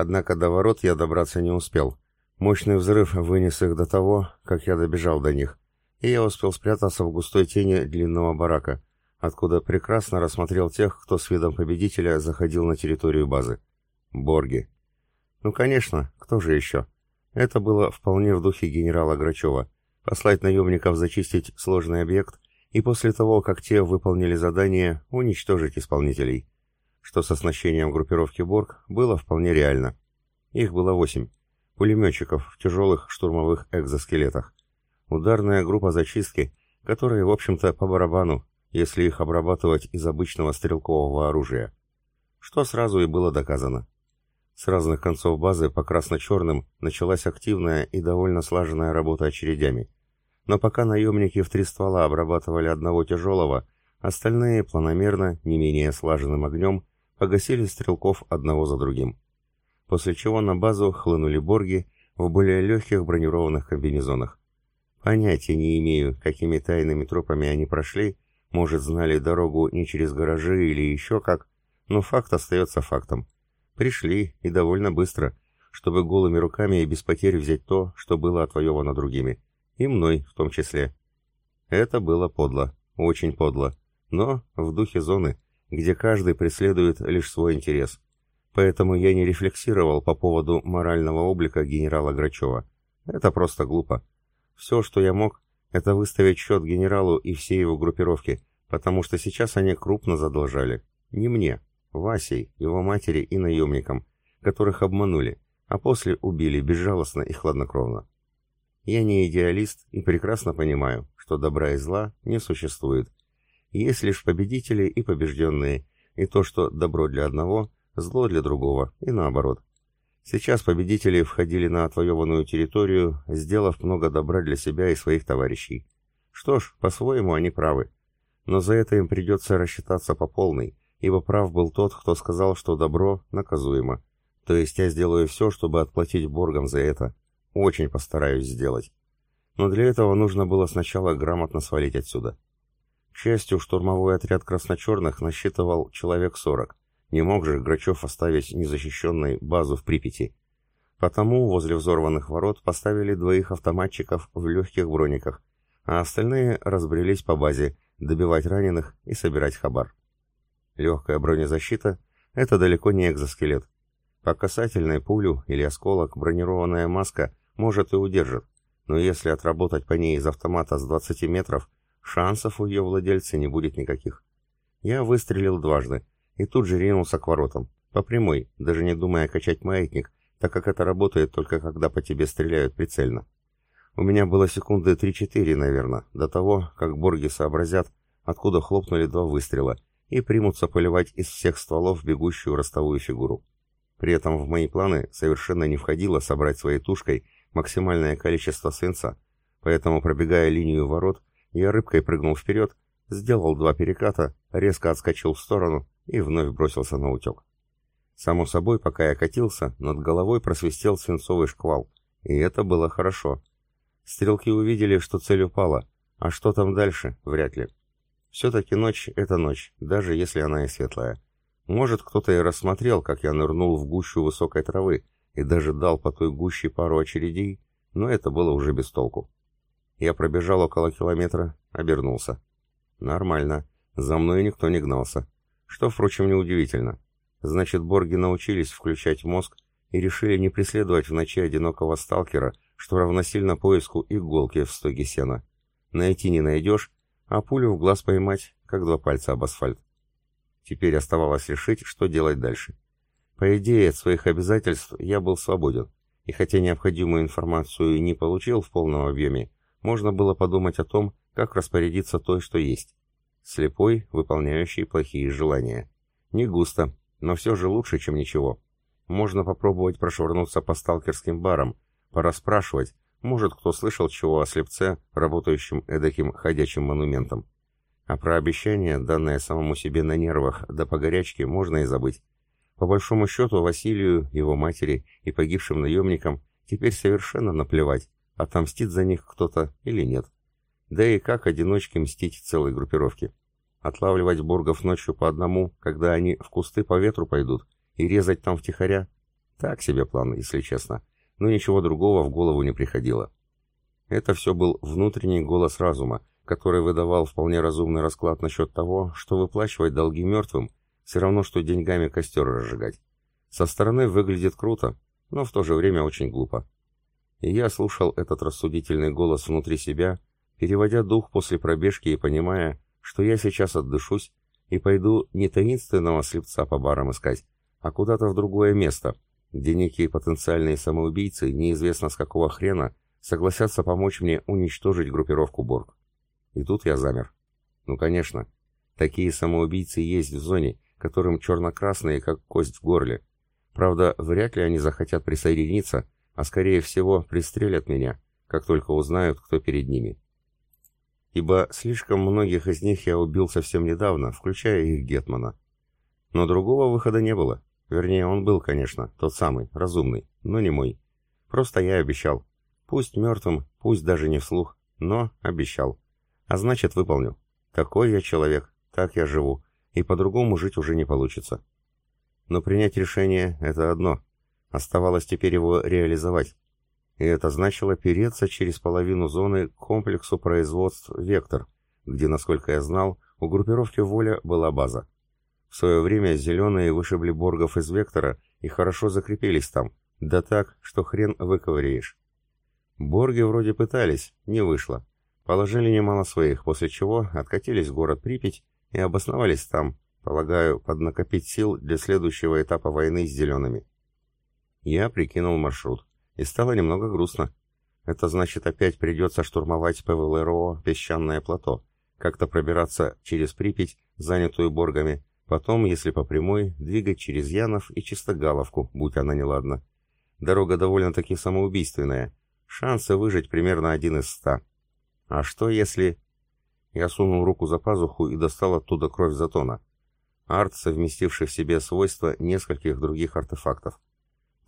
Однако до ворот я добраться не успел. Мощный взрыв вынес их до того, как я добежал до них, и я успел спрятаться в густой тени длинного барака, откуда прекрасно рассмотрел тех, кто с видом победителя заходил на территорию базы. Борги. Ну, конечно, кто же еще? Это было вполне в духе генерала Грачева. Послать наемников зачистить сложный объект и после того, как те выполнили задание, уничтожить исполнителей. Что с оснащением группировки Борг было вполне реально. Их было восемь. Пулеметчиков в тяжелых штурмовых экзоскелетах. Ударная группа зачистки, которые, в общем-то, по барабану, если их обрабатывать из обычного стрелкового оружия. Что сразу и было доказано. С разных концов базы по красно-черным началась активная и довольно слаженная работа очередями. Но пока наемники в три ствола обрабатывали одного тяжелого, остальные планомерно, не менее слаженным огнем, погасили стрелков одного за другим. После чего на базу хлынули борги в более легких бронированных комбинезонах. Понятия не имею, какими тайными тропами они прошли, может, знали дорогу не через гаражи или еще как, но факт остается фактом. Пришли, и довольно быстро, чтобы голыми руками и без потерь взять то, что было отвоевано другими. И мной в том числе. Это было подло, очень подло, но в духе зоны, где каждый преследует лишь свой интерес. Поэтому я не рефлексировал по поводу морального облика генерала Грачева. Это просто глупо. Все, что я мог, это выставить счет генералу и всей его группировке, потому что сейчас они крупно задолжали. Не мне, Васей, его матери и наемникам, которых обманули, а после убили безжалостно и хладнокровно. Я не идеалист и прекрасно понимаю, что добра и зла не существует. Есть лишь победители и побежденные, и то, что добро для одного, зло для другого, и наоборот. Сейчас победители входили на отвоеванную территорию, сделав много добра для себя и своих товарищей. Что ж, по-своему они правы. Но за это им придется рассчитаться по полной, ибо прав был тот, кто сказал, что добро наказуемо. То есть я сделаю все, чтобы отплатить Боргам за это. Очень постараюсь сделать. Но для этого нужно было сначала грамотно свалить отсюда. К счастью, штурмовой отряд красночерных насчитывал человек сорок. Не мог же Грачев оставить незащищенной базу в Припяти. Потому возле взорванных ворот поставили двоих автоматчиков в легких брониках, а остальные разбрелись по базе, добивать раненых и собирать хабар. Легкая бронезащита — это далеко не экзоскелет. По касательной пулю или осколок бронированная маска может и удержит, но если отработать по ней из автомата с 20 метров, шансов у ее владельца не будет никаких. Я выстрелил дважды, и тут же ринулся к воротам. По прямой, даже не думая качать маятник, так как это работает только когда по тебе стреляют прицельно. У меня было секунды 3-4, наверное, до того, как борги сообразят, откуда хлопнули два выстрела, и примутся поливать из всех стволов бегущую ростовую фигуру. При этом в мои планы совершенно не входило собрать своей тушкой максимальное количество свинца, поэтому, пробегая линию ворот, я рыбкой прыгнул вперед, сделал два переката, резко отскочил в сторону и вновь бросился на утек. Само собой, пока я катился, над головой просвистел свинцовый шквал, и это было хорошо. Стрелки увидели, что цель упала, а что там дальше, вряд ли. Все-таки ночь — это ночь, даже если она и светлая. Может, кто-то и рассмотрел, как я нырнул в гущу высокой травы и даже дал по той гуще пару очередей, но это было уже без толку. Я пробежал около километра, обернулся. Нормально, за мной никто не гнался. Что, впрочем, неудивительно. Значит, борги научились включать мозг и решили не преследовать в ночи одинокого сталкера, что равносильно поиску иголки в стоге сена. Найти не найдешь, а пулю в глаз поймать, как два пальца об асфальт. Теперь оставалось решить, что делать дальше. По идее, от своих обязательств я был свободен, и хотя необходимую информацию не получил в полном объеме, можно было подумать о том, как распорядиться той, что есть слепой, выполняющий плохие желания. Не густо, но все же лучше, чем ничего. Можно попробовать прошвырнуться по сталкерским барам, порасспрашивать, может, кто слышал чего о слепце, работающем эдаким ходячим монументом. А про обещание, данное самому себе на нервах, да по горячке, можно и забыть. По большому счету, Василию, его матери и погибшим наемникам теперь совершенно наплевать, отомстит за них кто-то или нет. Да и как одиночке мстить целой группировке? Отлавливать бургов ночью по одному, когда они в кусты по ветру пойдут, и резать там втихаря? Так себе план, если честно. Но ничего другого в голову не приходило. Это все был внутренний голос разума, который выдавал вполне разумный расклад насчет того, что выплачивать долги мертвым все равно, что деньгами костер разжигать. Со стороны выглядит круто, но в то же время очень глупо. И я слушал этот рассудительный голос внутри себя, переводя дух после пробежки и понимая, что я сейчас отдышусь и пойду не таинственного слепца по барам искать, а куда-то в другое место, где некие потенциальные самоубийцы, неизвестно с какого хрена, согласятся помочь мне уничтожить группировку Борг. И тут я замер. Ну, конечно, такие самоубийцы есть в зоне, которым черно-красные, как кость в горле. Правда, вряд ли они захотят присоединиться, а скорее всего пристрелят меня, как только узнают, кто перед ними. Ибо слишком многих из них я убил совсем недавно, включая их Гетмана. Но другого выхода не было. Вернее, он был, конечно, тот самый, разумный, но не мой. Просто я обещал. Пусть мертвым, пусть даже не вслух, но обещал. А значит, выполню. Такой я человек, так я живу, и по-другому жить уже не получится. Но принять решение — это одно. Оставалось теперь его реализовать. И это значило переться через половину зоны к комплексу производств «Вектор», где, насколько я знал, у группировки «Воля» была база. В свое время зеленые вышибли боргов из «Вектора» и хорошо закрепились там, да так, что хрен выковыряешь. Борги вроде пытались, не вышло. Положили немало своих, после чего откатились в город Припять и обосновались там, полагаю, поднакопить сил для следующего этапа войны с зелеными. Я прикинул маршрут, и стало немного грустно. Это значит, опять придется штурмовать ПВЛРО «Песчаное плато», как-то пробираться через Припять, занятую боргами, потом, если по прямой, двигать через Янов и Чистогаловку, будь она неладна. Дорога довольно-таки самоубийственная, шансы выжить примерно один из ста. А что если... Я сунул руку за пазуху и достал оттуда кровь Затона. Арт, совместивший в себе свойства нескольких других артефактов.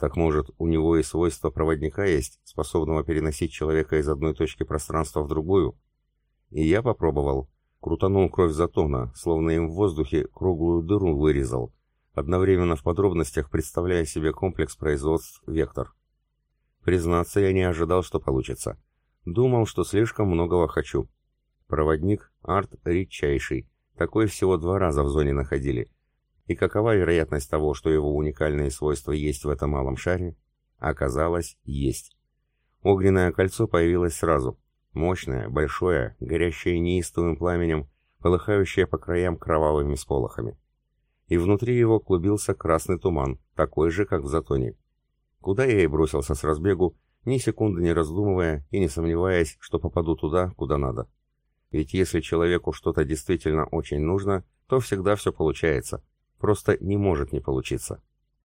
Так может, у него и свойство проводника есть, способного переносить человека из одной точки пространства в другую? И я попробовал. Крутанул кровь Затона, словно им в воздухе круглую дыру вырезал, одновременно в подробностях представляя себе комплекс производств «Вектор». Признаться, я не ожидал, что получится. Думал, что слишком многого хочу. Проводник — арт редчайший. Такой всего два раза в зоне находили. И какова вероятность того, что его уникальные свойства есть в этом малом шаре? Оказалось, есть. Огненное кольцо появилось сразу. Мощное, большое, горящее неистовым пламенем, полыхающее по краям кровавыми сполохами. И внутри его клубился красный туман, такой же, как в затоне. Куда я и бросился с разбегу, ни секунды не раздумывая и не сомневаясь, что попаду туда, куда надо. Ведь если человеку что-то действительно очень нужно, то всегда все получается. Просто не может не получиться.